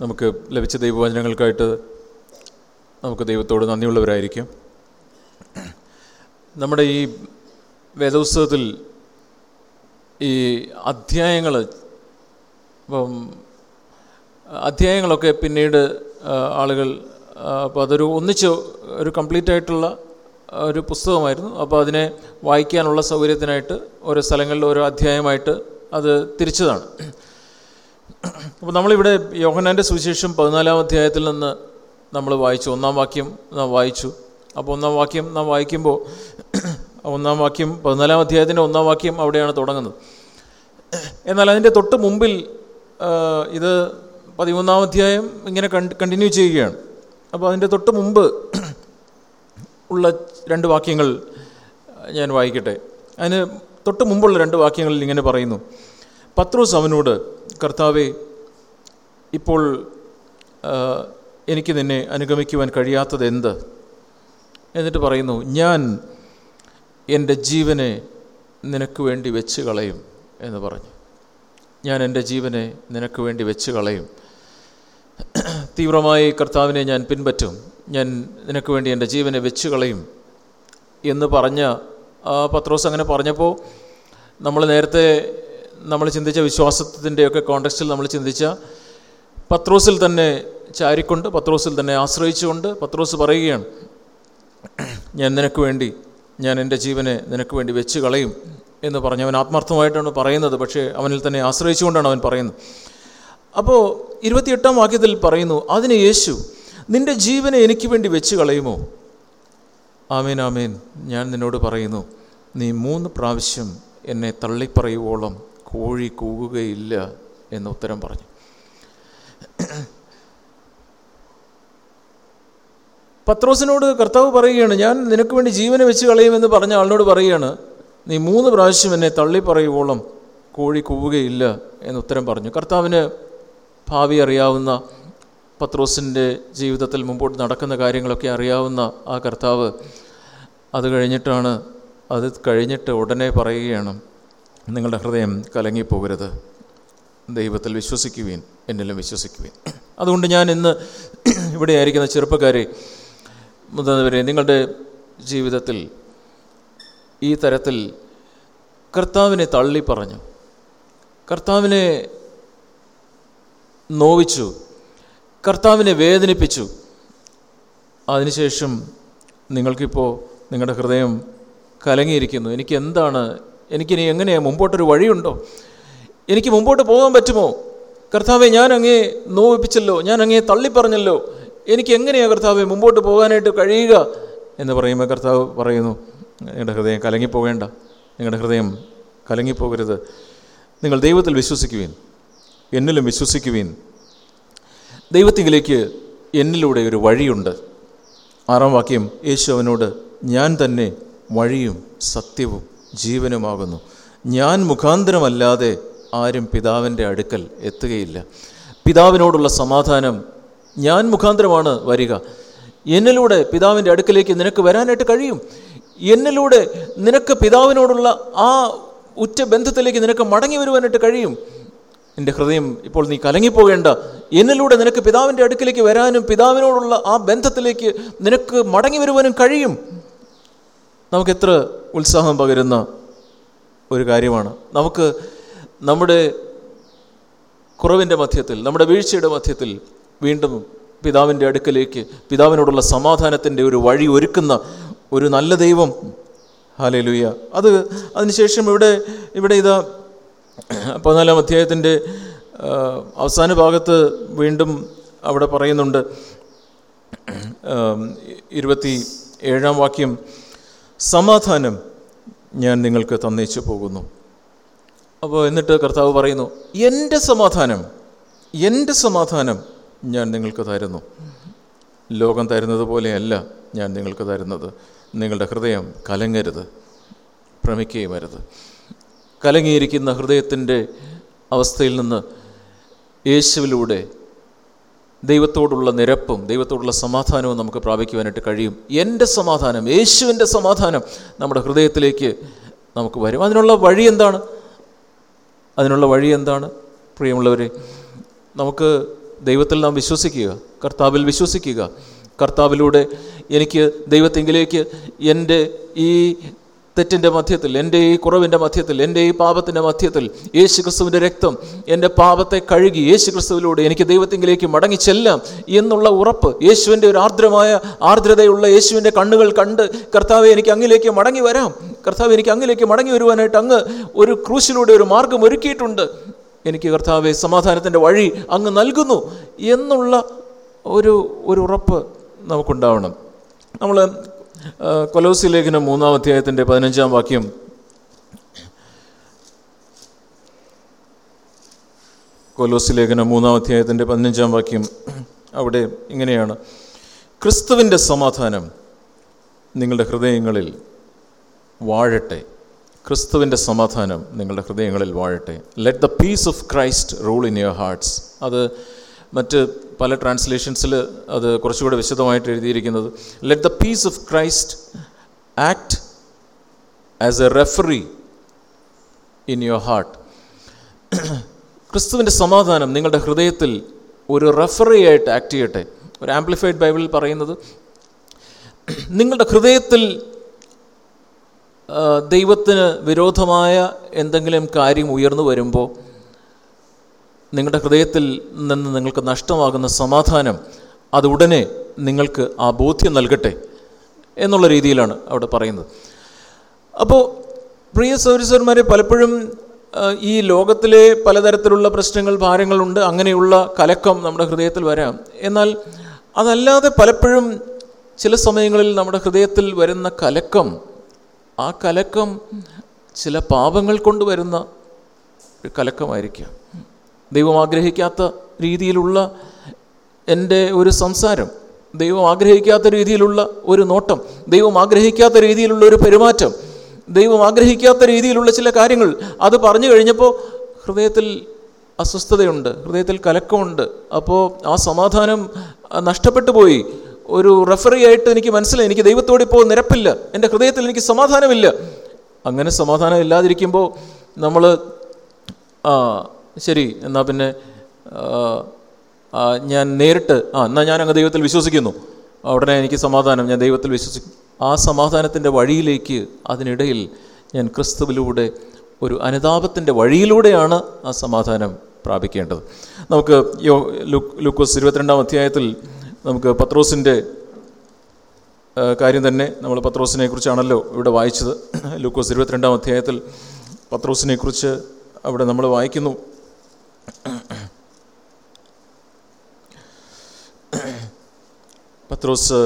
നമുക്ക് ലഭിച്ച ദൈവവചനങ്ങൾക്കായിട്ട് നമുക്ക് ദൈവത്തോട് നന്ദിയുള്ളവരായിരിക്കും. നമ്മുടെ ഈ വേദപുസ്തകത്തിൽ ഈ അധ്യായങ്ങൾ ഇപ്പം അധ്യായങ്ങളൊക്കെ പിന്നീട് ആളുകൾ അപ്പോൾ അതൊരു ഒന്നിച്ച് ഒരു കംപ്ലീറ്റ് ആയിട്ടുള്ള ഒരു പുസ്തകമായിരുന്നു. അപ്പോൾ അതിനെ വായിക്കാനുള്ള സൗകര്യത്തിനായിട്ട് ഓരോ സ്ഥലങ്ങളിൽ ഓരോ അധ്യായമായിട്ട് അത് തിരിച്ചതാണ്. അപ്പോൾ നമ്മളിവിടെ യോഹനാന്റെ സുവിശേഷം പതിനാലാം അധ്യായത്തിൽ നിന്ന് നമ്മൾ വായിച്ചു. ഒന്നാം വാക്യം നാം വായിച്ചു. അപ്പോൾ ഒന്നാം വാക്യം നാം വായിക്കുമ്പോൾ ഒന്നാം വാക്യം പതിനാലാം അധ്യായത്തിന്റെ ഒന്നാം വാക്യം അവിടെയാണ് തുടങ്ങുന്നത്. എന്നാൽ അതിന്റെ തൊട്ട് മുമ്പിൽ ഇത് പതിമൂന്നാം അധ്യായം ഇങ്ങനെ കണ്ടിന്യൂ ചെയ്യുകയാണ്. അപ്പോൾ അതിന്റെ തൊട്ട് മുമ്പ് ഉള്ള രണ്ട് വാക്യങ്ങൾ ഞാൻ വായിക്കട്ടെ. അതിന് തൊട്ട് മുമ്പുള്ള രണ്ട് വാക്യങ്ങളിൽ ഇങ്ങനെ പറയുന്നു. പത്രോസ് അവനോട് കർത്താവെ ഇപ്പോൾ എനിക്ക് നിന്നെ അനുഗമിക്കുവാൻ കഴിയാത്തത് എന്ത്? എന്നിട്ട് പറയുന്നു ഞാൻ എന്റെ ജീവനെ നിനക്ക് വേണ്ടി വെച്ച് കളയും എന്ന് പറഞ്ഞു. ഞാൻ എന്റെ ജീവനെ നിനക്ക് വേണ്ടി വെച്ച് കളയും. തീവ്രമായി കർത്താവിനെ ഞാൻ പിൻപറ്റും. ഞാൻ നിനക്ക് വേണ്ടി എന്റെ ജീവനെ വെച്ച് കളയും എന്ന് പറഞ്ഞ പത്രോസ് അങ്ങനെ പറഞ്ഞപ്പോൾ നമ്മൾ നേരത്തെ നമ്മൾ ചിന്തിച്ച വിശ്വാസത്തിന്റെയൊക്കെ കോണ്ടക്സ്റ്റിൽ നമ്മൾ ചിന്തിച്ച പത്രോസിൽ തന്നെ ചാരിക്കൊണ്ട് പത്രോസിൽ തന്നെ ആശ്രയിച്ചുകൊണ്ട് പത്രോസ് പറയുകയാണ് ഞാൻ നിനക്ക് വേണ്ടി ഞാൻ എന്റെ ജീവനെ നിനക്ക് വേണ്ടി വെച്ച് കളയും എന്ന് പറഞ്ഞ് അവൻ ആത്മാർത്ഥമായിട്ടാണ് പറയുന്നത് പക്ഷേ അവനിൽ തന്നെ ആശ്രയിച്ചുകൊണ്ടാണ് അവൻ പറയുന്നത്. അപ്പോൾ ഇരുപത്തിയെട്ടാം വാക്യത്തിൽ പറയുന്നു അതിന് യേശു നിന്റെ ജീവനെ എനിക്ക് വേണ്ടി വെച്ച് കളയുമോ? ആമേൻ ആമേൻ. ഞാൻ നിന്നോട് പറയുന്നു നീ മൂന്ന് പ്രാവശ്യം എന്നെ തള്ളിപ്പറയുവോളം കോഴി കൂകുകയില്ല എന്ന് ഉത്തരം പറഞ്ഞു. പത്രോസിനോട് കർത്താവ് പറയുകയാണ് ഞാൻ നിനക്ക് വേണ്ടി ജീവനെ വെച്ച് കളയുമെന്ന് പറഞ്ഞ ആളിനോട് പറയുകയാണ് നീ മൂന്ന് പ്രാവശ്യം എന്നെ തള്ളി പറയുവോളം കോഴി കൂവുകയില്ല എന്ന് ഉത്തരം പറഞ്ഞു. കർത്താവിന് ഭാവി അറിയാവുന്ന പത്രോസിന്റെ ജീവിതത്തിൽ മുമ്പോട്ട് നടക്കുന്ന കാര്യങ്ങളൊക്കെ അറിയാവുന്ന ആ കർത്താവ് അത് കഴിഞ്ഞിട്ടാണ് അത് കഴിഞ്ഞിട്ട് ഉടനെ പറയുകയാണ് നിങ്ങളുടെ ഹൃദയം കലങ്ങിപ്പോകരുത്. ദൈവത്തിൽ വിശ്വസിക്കുവീൻ എന്നിലും വിശ്വസിക്കുവീൻ. അതുകൊണ്ട് ഞാൻ ഇന്ന് ഇവിടെ ആയിരിക്കുന്ന ചെറുപ്പക്കാരെ മുതിർന്നവരെ നിങ്ങളുടെ ജീവിതത്തിൽ ഈ തരത്തിൽ കർത്താവിനെ തള്ളി പറഞ്ഞു കർത്താവിനെ നോവിച്ചു. കർത്താവിനെ വേദനിപ്പിച്ചു. അതിനുശേഷം നിങ്ങൾക്കിപ്പോൾ നിങ്ങളുടെ ഹൃദയം കലങ്ങിയിരിക്കുന്നു. എനിക്ക് എന്താണ് എനിക്കിനി എങ്ങനെയാണ് മുമ്പോട്ടൊരു വഴിയുണ്ടോ? എനിക്ക് മുമ്പോട്ട് പോകാൻ പറ്റുമോ? കർത്താവെ ഞാൻ അങ്ങേ നോവിപ്പിച്ചല്ലോ ഞാൻ അങ്ങേ തള്ളിപ്പറഞ്ഞല്ലോ. എനിക്ക് എങ്ങനെയാണ് കർത്താവെ മുമ്പോട്ട് പോകാനായിട്ട് കഴിയുക? എന്ന് പറയുമ്പോൾ കർത്താവ് പറയുന്നു നിങ്ങളുടെ ഹൃദയം കലങ്ങിപ്പോകേണ്ട നിങ്ങളുടെ ഹൃദയം കലങ്ങിപ്പോകരുത്. നിങ്ങൾ ദൈവത്തിൽ വിശ്വസിക്കുവീൻ എന്നിലും വിശ്വസിക്കുവീൻ. ദൈവത്തിങ്കിലേക്ക് എന്നിലൂടെ ഒരു വഴിയുണ്ട്. ആറാം വാക്യം യേശു അവനോട് ഞാൻ തന്നെ വഴിയും സത്യവും. ജീവനുമാകുന്നു. ഞാൻ മുഖാന്തരമല്ലാതെ ആരും പിതാവിന്റെ അടുക്കൽ എത്തുകയില്ല. പിതാവിനോടുള്ള സമാധാനം ഞാൻ മുഖാന്തരമാണ് വരിക. എന്നിലൂടെ പിതാവിന്റെ അടുക്കലേക്ക് നിനക്ക് വരാനായിട്ട് കഴിയും. എന്നിലൂടെ നിനക്ക് പിതാവിനോടുള്ള ആ ഉറ്റ ബന്ധത്തിലേക്ക് നിനക്ക് മടങ്ങി വരുവാനായിട്ട് കഴിയും. എന്റെ ഹൃദയം ഇപ്പോൾ നീ കലങ്ങിപ്പോകേണ്ട. എന്നിലൂടെ നിനക്ക് പിതാവിന്റെ അടുക്കിലേക്ക് വരാനും പിതാവിനോടുള്ള ആ ബന്ധത്തിലേക്ക് നിനക്ക് മടങ്ങി വരുവാനും കഴിയും. നമുക്ക് എത്ര ഉത്സാഹം പകരുന്ന ഒരു കാര്യമാണ്. നമുക്ക് നമ്മുടെ കുറവിന്റെ മധ്യത്തിൽ നമ്മുടെ വീഴ്ചയുടെ മധ്യത്തിൽ വീണ്ടും പിതാവിന്റെ അടുക്കലേക്ക് പിതാവിനോടുള്ള സമാധാനത്തിന്റെ ഒരു വഴി ഒരുക്കുന്ന ഒരു നല്ല ദൈവം. ഹാലലുയ്യ അത് അതിനുശേഷം ഇവിടെ ഇവിടെ ഇതാ പതിനാലാം അധ്യായത്തിന്റെ അവസാന ഭാഗത്ത് വീണ്ടും അവിടെ പറയുന്നുണ്ട് ഇരുപത്തി ഏഴാം വാക്യം. സമാധാനം ഞാൻ നിങ്ങൾക്ക് തന്നേച്ചു പോകുന്നു. അപ്പോൾ എന്നിട്ട് കർത്താവ് പറയുന്നു എന്റെ സമാധാനം എന്റെ സമാധാനം ഞാൻ നിങ്ങൾക്ക് തരുന്നു. ലോകം തരുന്നത് പോലെയല്ല ഞാൻ നിങ്ങൾക്ക് തരുന്നത്. നിങ്ങളുടെ ഹൃദയം കലങ്ങരുത് ഭ്രമിക്കുകയും വരുത് കലങ്ങിയിരിക്കുന്ന ഹൃദയത്തിന്റെ അവസ്ഥയിൽ നിന്ന് യേശുവിലൂടെ ദൈവത്തോടുള്ള നിരപ്പും ദൈവത്തോടുള്ള സമാധാനവും നമുക്ക് പ്രാപിക്കുവാനായിട്ട് കഴിയും. എന്റെ സമാധാനം യേശുവിന്റെ സമാധാനം നമ്മുടെ ഹൃദയത്തിലേക്ക് നമുക്ക് വരും. അതിനുള്ള വഴി എന്താണ്? അതിനുള്ള വഴി എന്താണ്? പ്രിയമുള്ളവരെ നമുക്ക് ദൈവത്തിൽ നാം വിശ്വസിക്കുക കർത്താവിൽ വിശ്വസിക്കുക. കർത്താവിലൂടെ എനിക്ക് ദൈവത്തെങ്കിലേക്ക് എന്റെ ഈ തെറ്റിന്റെ മധ്യത്തിൽ എന്റെ ഈ കുറവിന്റെ മധ്യത്തിൽ എന്റെ ഈ പാപത്തിന്റെ മധ്യത്തിൽ യേശു ക്രിസ്തുവിന്റെ രക്തം എന്റെ പാപത്തെ കഴുകി യേശു ക്രിസ്തുവിലൂടെ എനിക്ക് ദൈവത്തിങ്കിലേക്ക് മടങ്ങി ചെല്ലാം എന്നുള്ള ഉറപ്പ് യേശുവിന്റെ ഒരു ആർദ്രമായ ആർദ്രതയുള്ള യേശുവിന്റെ കണ്ണുകൾ കണ്ട് കർത്താവെ എനിക്ക് അങ്ങിലേക്ക് മടങ്ങി വരാം. കർത്താവ് എനിക്ക് അങ്ങിലേക്ക് മടങ്ങി വരുവാനായിട്ട് അങ്ങ് ഒരു ക്രൂശിലൂടെ ഒരു മാർഗം ഒരുക്കിയിട്ടുണ്ട്. എനിക്ക് കർത്താവെ സമാധാനത്തിന്റെ വഴി അങ്ങ് നൽകുന്നു എന്നുള്ള ഒരു ഒരു ഉറപ്പ് നമുക്കുണ്ടാവണം. നമ്മൾ കൊലോസി ലേഖനം മൂന്നാം അധ്യായത്തിന്റെ പതിനഞ്ചാം വാക്യം. കൊലോസി ലേഖനം മൂന്നാം അധ്യായത്തിന്റെ പതിനഞ്ചാം വാക്യം അവിടെ ഇങ്ങനെയാണ്. ക്രിസ്തുവിന്റെ സമാധാനം നിങ്ങളുടെ ഹൃദയങ്ങളിൽ വാഴട്ടെ. ക്രിസ്തുവിന്റെ സമാധാനം നിങ്ങളുടെ ഹൃദയങ്ങളിൽ വാഴട്ടെ. Let the peace of Christ rule in your hearts അത് മറ്റ് പല ട്രാൻസ്ലേഷൻസിൽ അത് കുറച്ചുകൂടെ വിശദമായിട്ട് എഴുതിയിരിക്കുന്നത്. Let the peace of Christ act as a referee in your heart ക്രിസ്തുവിന്റെ സമാധാനം നിങ്ങളുടെ ഹൃദയത്തിൽ ഒരു റെഫറി ആയിട്ട് ആക്ട് ചെയ്യട്ടെ. ഒരു ആംപ്ലിഫൈഡ് ബൈബിളിൽ പറയുന്നത് നിങ്ങളുടെ ഹൃദയത്തിൽ ദൈവത്തിന് വിരോധമായ എന്തെങ്കിലും കാര്യം ഉയർന്നു വരുമ്പോൾ നിങ്ങളുടെ ഹൃദയത്തിൽ നിന്ന് നിങ്ങൾക്ക് നഷ്ടമാകുന്ന സമാധാനം അത് ഉടനെ നിങ്ങൾക്ക് ആ ബോധ്യം നൽകട്ടെ എന്നുള്ള രീതിയിലാണ് അവിടെ പറയുന്നത്. അപ്പോൾ പ്രിയ സൗരസന്മാരെ പലപ്പോഴും ഈ ലോകത്തിലെ പലതരത്തിലുള്ള പ്രശ്നങ്ങൾ ഭാരങ്ങളുണ്ട് അങ്ങനെയുള്ള കലക്കം നമ്മുടെ ഹൃദയത്തിൽ വരാം. എന്നാൽ അതല്ലാതെ പലപ്പോഴും ചില സമയങ്ങളിൽ നമ്മുടെ ഹൃദയത്തിൽ വരുന്ന കലക്കം ആ കലക്കം ചില പാപങ്ങൾ കൊണ്ട് വരുന്ന ഒരു കലക്കമായിരിക്കാം. ദൈവം ആഗ്രഹിക്കാത്ത രീതിയിലുള്ള എന്റെ ഒരു സംസാരം ദൈവം ആഗ്രഹിക്കാത്ത രീതിയിലുള്ള ഒരു നോട്ടം ദൈവം ആഗ്രഹിക്കാത്ത രീതിയിലുള്ള ഒരു പെരുമാറ്റം ദൈവം ആഗ്രഹിക്കാത്ത രീതിയിലുള്ള ചില കാര്യങ്ങൾ അത് പറഞ്ഞു കഴിഞ്ഞപ്പോൾ ഹൃദയത്തിൽ അസ്വസ്ഥതയുണ്ട് ഹൃദയത്തിൽ കലക്കമുണ്ട്. അപ്പോൾ ആ സമാധാനം നഷ്ടപ്പെട്ടു പോയി. ഒരു റെഫറി ആയിട്ട് എനിക്ക് മനസ്സിലായി എനിക്ക് ദൈവത്തോട് ഇപ്പോൾ നിരപ്പില്ല എന്റെ ഹൃദയത്തിൽ എനിക്ക് സമാധാനമില്ല. അങ്ങനെ സമാധാനം ഇല്ലാതിരിക്കുമ്പോൾ നമ്മൾ ശരി എന്നാൽ പിന്നെ ഞാൻ നേരിട്ട് ആ എന്നാൽ ഞാൻ അങ്ങ് ദൈവത്തിൽ വിശ്വസിക്കുന്നു. ഉടനെ എനിക്ക് സമാധാനം. ഞാൻ ദൈവത്തിൽ വിശ്വസിക്കും ആ സമാധാനത്തിന്റെ വഴിയിലേക്ക് അതിനിടയിൽ ഞാൻ ക്രിസ്തുവിലൂടെ ഒരു അനുതാപത്തിന്റെ വഴിയിലൂടെയാണ് ആ സമാധാനം പ്രാപിക്കേണ്ടത്. നമുക്ക് യോ ലൂക്കോസ് ഇരുപത്തിരണ്ടാം അധ്യായത്തിൽ നമുക്ക് പത്രോസിന്റെ കാര്യം തന്നെ നമ്മൾ പത്രോസിനെ കുറിച്ചാണല്ലോ ഇവിടെ വായിച്ചത്. ലൂക്കോസ് ഇരുപത്തിരണ്ടാം അധ്യായത്തിൽ പത്രോസിനെ കുറിച്ച് അവിടെ നമ്മൾ വായിക്കുന്നു. പത്രോസ്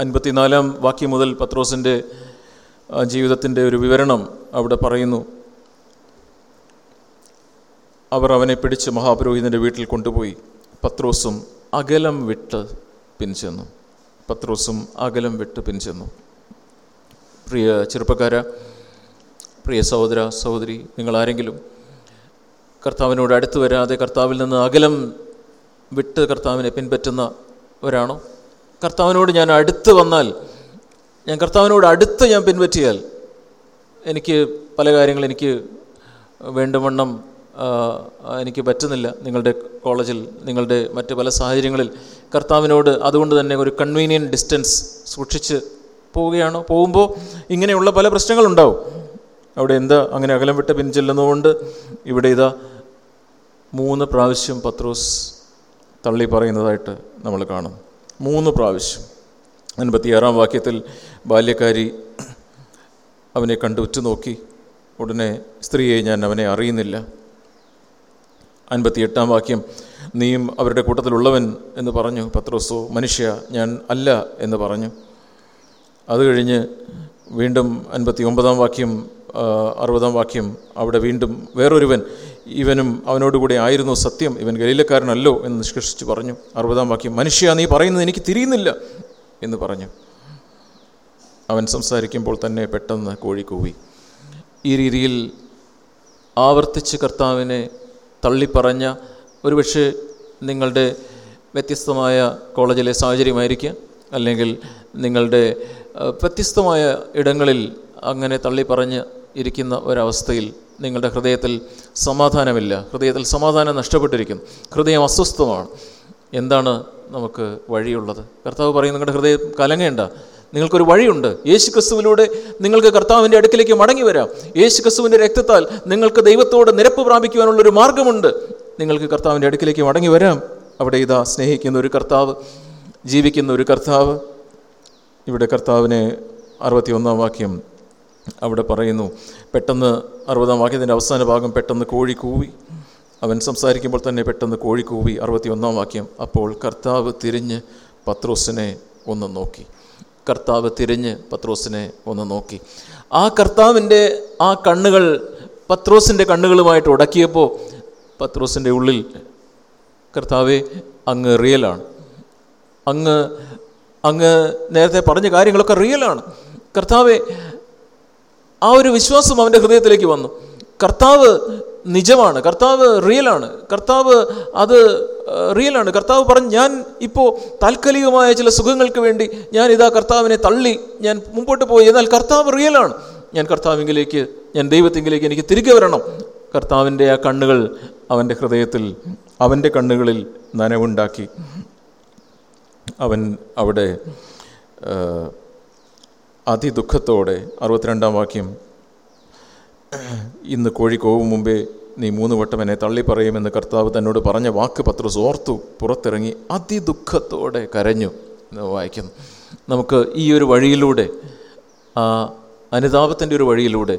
അൻപത്തിനാലാം വാക്യം മുതൽ പത്രോസിന്റെ ജീവിതത്തിന്റെ ഒരു വിവരണം അവിടെ പറയുന്നു. അവർ അവനെ പിടിച്ച് മഹാപുരോഹിതന്റെ വീട്ടിൽ കൊണ്ടുപോയി. പത്രോസും അകലം വിട്ട് പിൻചെന്നു പത്രോസും അകലം വിട്ട് പിൻചെന്നു പ്രിയ ചെറുപ്പക്കാര പ്രിയ സഹോദര സഹോദരി നിങ്ങളാരെങ്കിലും കർത്താവിനോട് അടുത്ത് വരാതെ കർത്താവിൽ നിന്ന് അകലം വിട്ട് കർത്താവിനെ പിൻപറ്റുന്നവരാണോ കർത്താവിനോട് ഞാൻ അടുത്ത് വന്നാൽ ഞാൻ കർത്താവിനോട് അടുത്ത് ഞാൻ പിൻപറ്റിയാൽ എനിക്ക് പല കാര്യങ്ങൾ എനിക്ക് വേണ്ടവണ്ണം എനിക്ക് പറ്റുന്നില്ല. നിങ്ങളുടെ കോളേജിൽ നിങ്ങളുടെ മറ്റ് പല സാഹചര്യങ്ങളിൽ കർത്താവിനോട് അതുകൊണ്ട് തന്നെ ഒരു കൺവീനിയൻ ഡിസ്റ്റൻസ് സൂക്ഷിച്ച് പോവുകയാണോ? പോകുമ്പോൾ ഇങ്ങനെയുള്ള പല പ്രശ്നങ്ങളുണ്ടാവും. അവിടെ എന്താ അങ്ങനെ അകലം വിട്ട് പിൻചെല്ലുന്നതുകൊണ്ട് ഇവിടെ ഇതാ മൂന്ന് പ്രാവശ്യം പത്രോസ് തള്ളി പറയുന്നതായിട്ട് നമ്മൾ കാണും മൂന്ന് പ്രാവശ്യം. അൻപത്തിയാറാം വാക്യത്തിൽ ബാല്യക്കാരി അവനെ കണ്ടു ഉറ്റുനോക്കി. ഉടനെ സ്ത്രീയെ ഞാൻ അവനെ അറിയുന്നില്ല. അൻപത്തിയെട്ടാം വാക്യം നീയും അവരുടെ കൂട്ടത്തിലുള്ളവൻ എന്ന് പറഞ്ഞു. പത്രോസോ മനുഷ്യ ഞാൻ അല്ല എന്ന് പറഞ്ഞു. അത് കഴിഞ്ഞ് വീണ്ടും അൻപത്തി ഒമ്പതാം വാക്യം അറുപതാം വാക്യം അവിടെ വീണ്ടും വേറൊരുവൻ ഇവനും അവനോടുകൂടെ ആയിരുന്നു സത്യം. ഇവൻ ഗലീലക്കാരനല്ലോ എന്ന് നിഷ്കർഷിച്ച് പറഞ്ഞു. അറുപതാം വാക്യം മനുഷ്യ നീ പറയുന്നത് എനിക്ക് തിരിയുന്നില്ല എന്ന് പറഞ്ഞു. അവൻ സംസാരിക്കുമ്പോൾ തന്നെ പെട്ടെന്ന് കോഴി കൂവി. ഈ രീതിയിൽ ആവർത്തിച്ച് കർത്താവിനെ തള്ളിപ്പറഞ്ഞ ഒരുപക്ഷെ നിങ്ങളുടെ വ്യത്യസ്തമായ കോളേജിലെ സാഹചര്യമായിരിക്കാം അല്ലെങ്കിൽ നിങ്ങളുടെ വ്യത്യസ്തമായ ഇടങ്ങളിൽ അങ്ങനെ തള്ളിപ്പറഞ്ഞ് ഇരിക്കുന്ന ഒരവസ്ഥയിൽ നിങ്ങളുടെ ഹൃദയത്തിൽ സമാധാനമില്ല. ഹൃദയത്തിൽ സമാധാനം നഷ്ടപ്പെട്ടിരിക്കുന്നു. ഹൃദയം അസ്വസ്ഥമാണ്. എന്താണ് നമുക്ക് വഴിയുള്ളത്? കർത്താവ് പറയും നിങ്ങളുടെ ഹൃദയം കലങ്ങേണ്ട. നിങ്ങൾക്കൊരു വഴിയുണ്ട്. യേശു ക്രിസ്തുവിലൂടെ നിങ്ങൾക്ക് കർത്താവിന്റെ അടുക്കിലേക്ക് മടങ്ങി വരാം. യേശു ക്രിസ്തുവിന്റെ രക്തത്താൽ നിങ്ങൾക്ക് ദൈവത്തോട് നിരപ്പ് പ്രാപിക്കുവാനുള്ളൊരു മാർഗമുണ്ട്. നിങ്ങൾക്ക് കർത്താവിന്റെ അടുക്കിലേക്ക് മടങ്ങി വരാം. അവിടെ ഇതാ സ്നേഹിക്കുന്ന ഒരു കർത്താവ് ജീവിക്കുന്ന ഒരു കർത്താവ്. ഇവിടെ കർത്താവിനെ അറുപത്തി ഒന്നാം വാക്യം അവിടെ പറയുന്നു പെട്ടെന്ന് അറുപതാം വാക്യത്തിന്റെ അവസാന ഭാഗം പെട്ടെന്ന് കോഴി കൂവി. അവൻ സംസാരിക്കുമ്പോൾ തന്നെ പെട്ടെന്ന് കോഴി കൂവി. അറുപത്തി ഒന്നാം വാക്യം. അപ്പോൾ കർത്താവ് തിരിഞ്ഞ് പത്രോസിനെ ഒന്ന് നോക്കി. കർത്താവ് തിരിഞ്ഞ് പത്രോസിനെ ഒന്ന് നോക്കി. ആ കർത്താവിന്റെ ആ കണ്ണുകൾ പത്രോസിന്റെ കണ്ണുകളുമായിട്ട് ഉടക്കിയപ്പോൾ പത്രോസിന്റെ ഉള്ളിൽ കർത്താവെ അങ്ങ് റിയലാണ് അങ്ങ് അങ്ങ് നേരത്തെ പറഞ്ഞ കാര്യങ്ങളൊക്കെ റിയലാണ് കർത്താവെ ആ ഒരു വിശ്വാസം അവന്റെ ഹൃദയത്തിലേക്ക് വന്നു. കർത്താവ് നിജമാണ് കർത്താവ് റിയലാണ് കർത്താവ് അത് റിയലാണ്. കർത്താവ് പറഞ്ഞു ഞാൻ ഇപ്പോൾ താൽക്കാലികമായ ചില സുഖങ്ങൾക്ക് വേണ്ടി ഞാൻ ഇതാ കർത്താവിനെ തള്ളി ഞാൻ മുമ്പോട്ട് പോയി. എന്നാൽ കർത്താവ് റിയലാണ്. ഞാൻ കർത്താവിങ്കിലേക്ക് ഞാൻ ദൈവത്തിങ്കിലേക്ക് എനിക്ക് തിരികെ വരണം. കർത്താവിന്റെ ആ കണ്ണുകൾ അവന്റെ ഹൃദയത്തിൽ അവന്റെ കണ്ണുകളിൽ നനവുണ്ടാക്കി. അവൻ അവിടെ അതിദുഃഖത്തോടെ അറുപത്തിരണ്ടാം വാക്യം ഇന്ന് കോഴി കോവും മുമ്പേ നീ മൂന്ന് വട്ടം എന്നെ തള്ളിപ്പറയുമെന്ന് കർത്താവ് തന്നോട് പറഞ്ഞ വാക്ക് പത്രസ് ഓർത്തു പുറത്തിറങ്ങി അതിദുഃഖത്തോടെ കരഞ്ഞു. എന്ന് വായിക്കുന്നു. നമുക്ക് ഈ ഒരു വഴിയിലൂടെ അനുതാപത്തിന്റെ ഒരു വഴിയിലൂടെ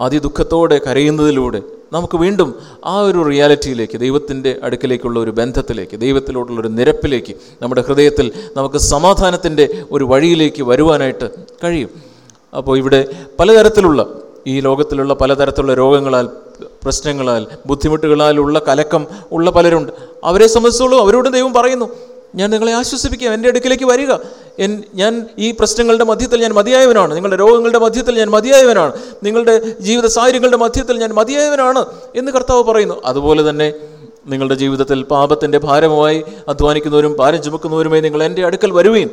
അതിദുഃഖത്തോടെ കരയുന്നതിലൂടെ നമുക്ക് വീണ്ടും ആ ഒരു റിയാലിറ്റിയിലേക്ക് ദൈവത്തിന്റെ അടുക്കിലേക്കുള്ള ഒരു ബന്ധത്തിലേക്ക് ദൈവത്തിലോട്ടുള്ള ഒരു നിരപ്പിലേക്ക് നമ്മുടെ ഹൃദയത്തിൽ നമുക്ക് സമാധാനത്തിന്റെ ഒരു വഴിയിലേക്ക് വരുവാനായിട്ട് കഴിയും. അപ്പോൾ ഇവിടെ പലതരത്തിലുള്ള ഈ ലോകത്തിലുള്ള പലതരത്തിലുള്ള രോഗങ്ങളാൽ പ്രശ്നങ്ങളാൽ ബുദ്ധിമുട്ടുകളാലുള്ള കലക്കം ഉള്ള പലരുണ്ട്. അവരെ സംബന്ധിച്ചോളം അവരോട് ദൈവം പറയുന്നു ഞാൻ നിങ്ങളെ ആശ്വസിപ്പിക്കാം എന്റെ അടുക്കിലേക്ക് വരിക. ഞാൻ ഈ പ്രശ്നങ്ങളുടെ മധ്യത്തിൽ ഞാൻ മതിയായവനാണ്. നിങ്ങളുടെ രോഗങ്ങളുടെ മധ്യത്തിൽ ഞാൻ മതിയായവനാണ്. നിങ്ങളുടെ ജീവിത സാഹചര്യങ്ങളുടെ മധ്യത്തിൽ ഞാൻ മതിയായവനാണ് എന്ന് കർത്താവ് പറയുന്നു. അതുപോലെ തന്നെ നിങ്ങളുടെ ജീവിതത്തിൽ പാപത്തിന്റെ ഭാരമായി അധ്വാനിക്കുന്നവരും ഭാരം ചുമക്കുന്നവരുമായി നിങ്ങൾ എന്റെ അടുക്കൽ വരുവീൻ.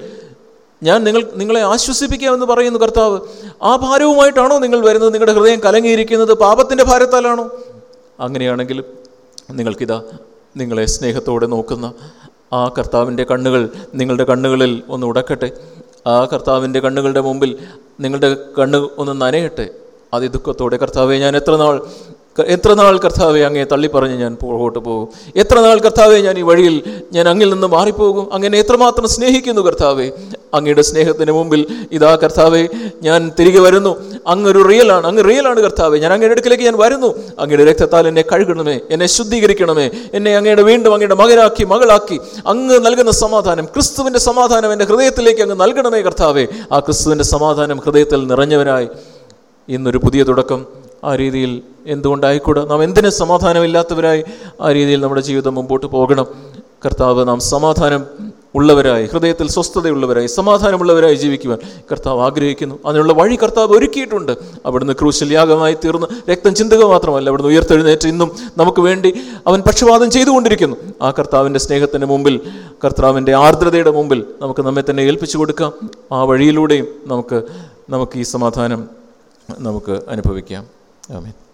ഞാൻ നിങ്ങൾ നിങ്ങളെ ആശ്വസിപ്പിക്കാമെന്ന് പറയുന്നു കർത്താവ്. ആ ഭാരവുമായിട്ടാണോ നിങ്ങൾ വരുന്നത്? നിങ്ങളുടെ ഹൃദയം കലങ്ങിയിരിക്കുന്നത് പാപത്തിന്റെ ഭാരത്താലാണോ? അങ്ങനെയാണെങ്കിൽ നിങ്ങൾക്കിതാ നിങ്ങളെ സ്നേഹത്തോടെ നോക്കുന്ന ആ കർത്താവിന്റെ കണ്ണുകൾ നിങ്ങളുടെ കണ്ണുകളിൽ ഒന്ന് ഉടക്കട്ടെ. ആ കർത്താവിന്റെ കണ്ണുകളുടെ മുമ്പിൽ നിങ്ങളുടെ കണ്ണ് ഒന്ന് നനയട്ടെ. അതിദുഃഖത്തോടെ കർത്താവെ ഞാൻ എത്ര നാൾ എത്ര നാൾ കർത്താവെ അങ്ങേ തള്ളിപ്പറഞ്ഞ് ഞാൻ പുറകോട്ട് പോകും? എത്ര നാൾ കർത്താവെ ഞാൻ ഈ വഴിയിൽ ഞാൻ അങ്ങിൽ നിന്ന് മാറിപ്പോകും? അങ്ങനെ എത്രമാത്രം സ്നേഹിക്കുന്നു കർത്താവെ? അങ്ങയുടെ സ്നേഹത്തിന് മുമ്പിൽ ഇതാ കർത്താവെ ഞാൻ തിരികെ വരുന്നു. അങ്ങൊരു റിയലാണ് അങ്ങ് റിയലാണ് കർത്താവെ. ഞാൻ അങ്ങയുടെ അടുക്കിലേക്ക് ഞാൻ വരുന്നു. അങ്ങയുടെ രക്തത്താൽ എന്നെ കഴുകണമേ എന്നെ ശുദ്ധീകരിക്കണമേ എന്നെ അങ്ങയുടെ വീണ്ടും അങ്ങയുടെ മകനാക്കി മകളാക്കി അങ്ങ് നൽകുന്ന സമാധാനം ക്രിസ്തുവിന്റെ സമാധാനം എന്റെ ഹൃദയത്തിലേക്ക് അങ്ങ് നൽകണമേ കർത്താവെ. ആ ക്രിസ്തുവിന്റെ സമാധാനം ഹൃദയത്തിൽ നിറഞ്ഞവരായി ഇന്നൊരു പുതിയ തുടക്കം. ആ രീതിയിൽ എന്തുകൊണ്ടായിക്കൂടാ? നാം എന്തിനു സമാധാനമില്ലാത്തവരായി ആ രീതിയിൽ നമ്മുടെ ജീവിതം മുമ്പോട്ട് പോകണം? കർത്താവ് നാം സമാധാനം ഉള്ളവരായി ഹൃദയത്തിൽ സ്വസ്ഥതയുള്ളവരായി സമാധാനമുള്ളവരായി ജീവിക്കുവാൻ കർത്താവ് ആഗ്രഹിക്കുന്നു. അതിനുള്ള വഴി കർത്താവ് ഒരുക്കിയിട്ടുണ്ട്. അവിടുന്ന് ക്രൂശൽ യാഗമായി തീർന്ന് രക്തം ചിന്തക മാത്രമല്ല അവിടുന്ന് ഉയർത്തെഴുന്നേറ്റ് ഇന്നും നമുക്ക് വേണ്ടി അവൻ പക്ഷപാതം ചെയ്തുകൊണ്ടിരിക്കുന്നു. ആ കർത്താവിന്റെ സ്നേഹത്തിന്റെ മുമ്പിൽ കർത്താവിന്റെ ആർദ്രതയുടെ മുമ്പിൽ നമുക്ക് നമ്മെ തന്നെ ഏൽപ്പിച്ചു കൊടുക്കാം. ആ വഴിയിലൂടെയും നമുക്ക് നമുക്ക് ഈ സമാധാനം നമുക്ക് അനുഭവിക്കാം. ആമേൻ